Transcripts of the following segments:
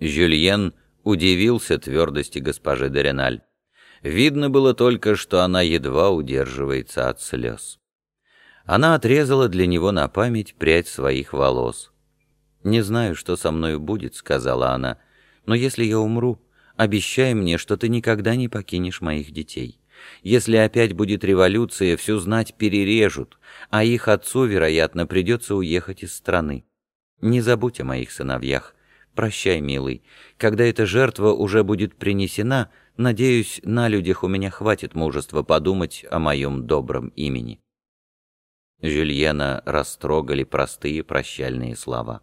Жюльен удивился твердости госпожи Дореналь. Видно было только, что она едва удерживается от слез. Она отрезала для него на память прядь своих волос. «Не знаю, что со мною будет», — сказала она, — «но если я умру, обещай мне, что ты никогда не покинешь моих детей. Если опять будет революция, всю знать перережут, а их отцу, вероятно, придется уехать из страны. Не забудь о моих сыновьях. Прощай, милый. Когда эта жертва уже будет принесена, надеюсь, на людях у меня хватит мужества подумать о моем добром имени». Жюльена растрогали простые прощальные слова.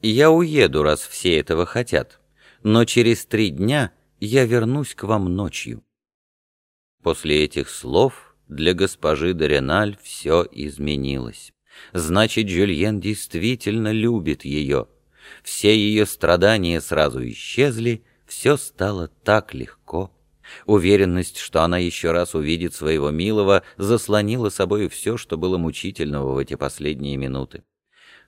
«Я уеду, раз все этого хотят, но через три дня я вернусь к вам ночью». После этих слов для госпожи Дореналь все изменилось. Значит, Жюльен действительно любит ее. Все ее страдания сразу исчезли, все стало так легко. Уверенность, что она еще раз увидит своего милого, заслонила собой все, что было мучительного в эти последние минуты.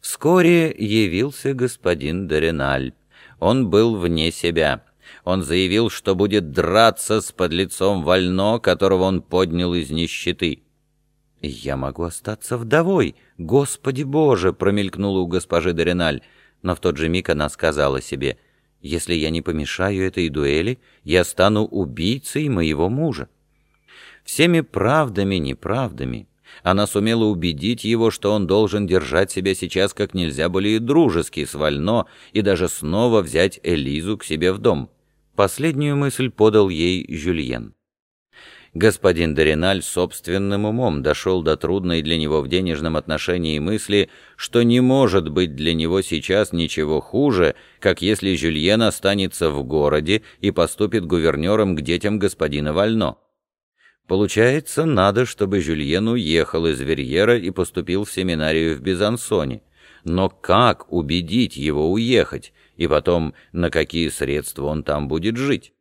Вскоре явился господин Дореналь. Он был вне себя. Он заявил, что будет драться с подлецом Вально, которого он поднял из нищеты. «Я могу остаться вдовой, Господи Боже!» — промелькнула у госпожи Дореналь. Но в тот же миг она сказала себе — если я не помешаю этой дуэли, я стану убийцей моего мужа. Всеми правдами, неправдами она сумела убедить его, что он должен держать себя сейчас как нельзя более дружески с Вально и даже снова взять Элизу к себе в дом. Последнюю мысль подал ей Жюльен. Господин Дориналь собственным умом дошел до трудной для него в денежном отношении мысли, что не может быть для него сейчас ничего хуже, как если Жюльен останется в городе и поступит гувернером к детям господина Вально. Получается, надо, чтобы Жюльен уехал из Верьера и поступил в семинарию в Безансоне. Но как убедить его уехать, и потом, на какие средства он там будет жить?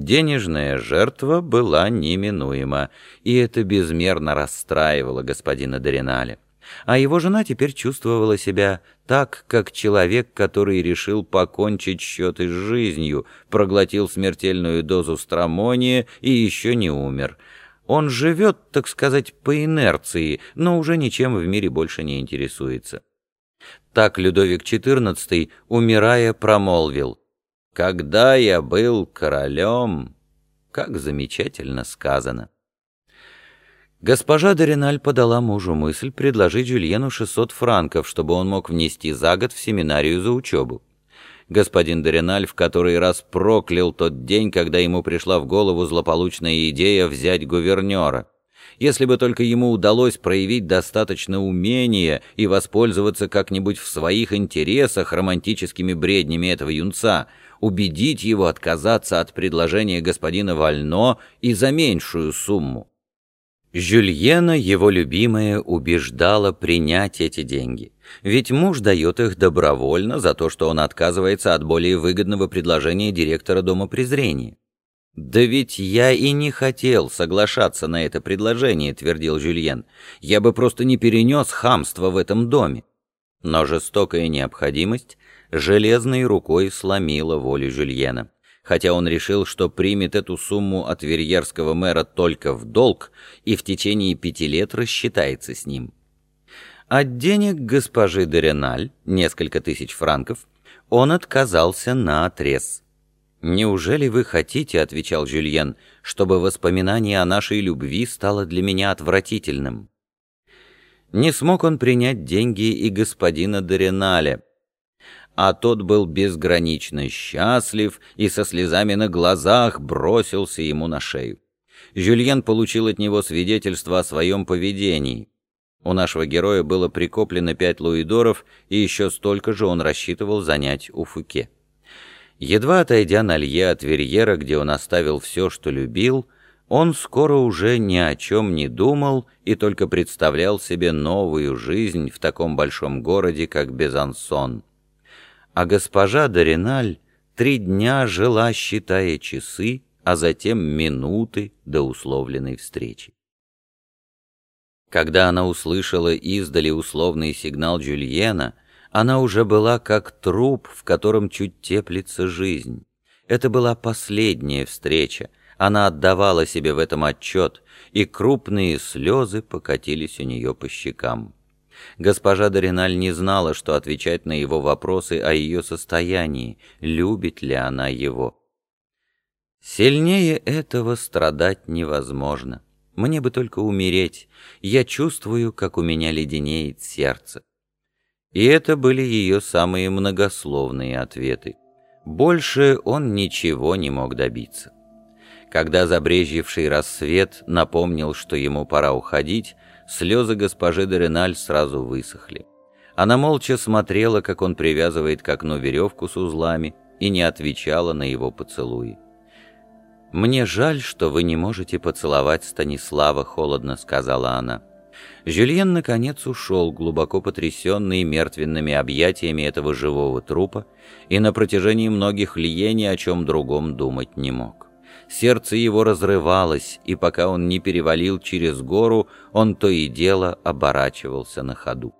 Денежная жертва была неминуема, и это безмерно расстраивало господина Дориналя. А его жена теперь чувствовала себя так, как человек, который решил покончить счеты с жизнью, проглотил смертельную дозу стромония и еще не умер. Он живет, так сказать, по инерции, но уже ничем в мире больше не интересуется. Так Людовик XIV, умирая, промолвил — когда я был королем, как замечательно сказано. Госпожа Дориналь подала мужу мысль предложить Жюльену 600 франков, чтобы он мог внести за год в семинарию за учебу. Господин Дориналь в который раз проклял тот день, когда ему пришла в голову злополучная идея взять гувернера. Если бы только ему удалось проявить достаточно умения и воспользоваться как-нибудь в своих интересах романтическими бреднями этого юнца — убедить его отказаться от предложения господина Вально и за меньшую сумму. Жюльена, его любимая, убеждала принять эти деньги, ведь муж дает их добровольно за то, что он отказывается от более выгодного предложения директора Дома презрения. «Да ведь я и не хотел соглашаться на это предложение», — твердил Жюльен. «Я бы просто не перенес хамство в этом доме». Но жестокая необходимость железной рукой сломила волю Жюльена. Хотя он решил, что примет эту сумму от верьерского мэра только в долг и в течение пяти лет рассчитается с ним. От денег госпожи Дереналь, несколько тысяч франков, он отказался на отрез. «Неужели вы хотите, — отвечал Жюльен, — чтобы воспоминание о нашей любви стало для меня отвратительным?» Не смог он принять деньги и господина Дореналя, а тот был безгранично счастлив и со слезами на глазах бросился ему на шею. Жюльен получил от него свидетельство о своем поведении. У нашего героя было прикоплено пять луидоров, и еще столько же он рассчитывал занять у Фуке. Едва отойдя на лье от Верьера, где он оставил все, что любил, он скоро уже ни о чем не думал и только представлял себе новую жизнь в таком большом городе, как Безансон а госпожа Дориналь три дня жила, считая часы, а затем минуты до условленной встречи. Когда она услышала издали условный сигнал Джульена, Она уже была как труп, в котором чуть теплится жизнь. Это была последняя встреча, она отдавала себе в этом отчет, и крупные слезы покатились у нее по щекам. Госпожа Дориналь не знала, что отвечать на его вопросы о ее состоянии, любит ли она его. Сильнее этого страдать невозможно. Мне бы только умереть. Я чувствую, как у меня леденеет сердце. И это были ее самые многословные ответы. Больше он ничего не мог добиться. Когда забрежевший рассвет напомнил, что ему пора уходить, слезы госпожи Дореналь сразу высохли. Она молча смотрела, как он привязывает к окну веревку с узлами, и не отвечала на его поцелуи. «Мне жаль, что вы не можете поцеловать Станислава», — холодно сказала она. Жюльен, наконец, ушел, глубоко потрясенный мертвенными объятиями этого живого трупа, и на протяжении многих лье ни о чем другом думать не мог. Сердце его разрывалось, и пока он не перевалил через гору, он то и дело оборачивался на ходу.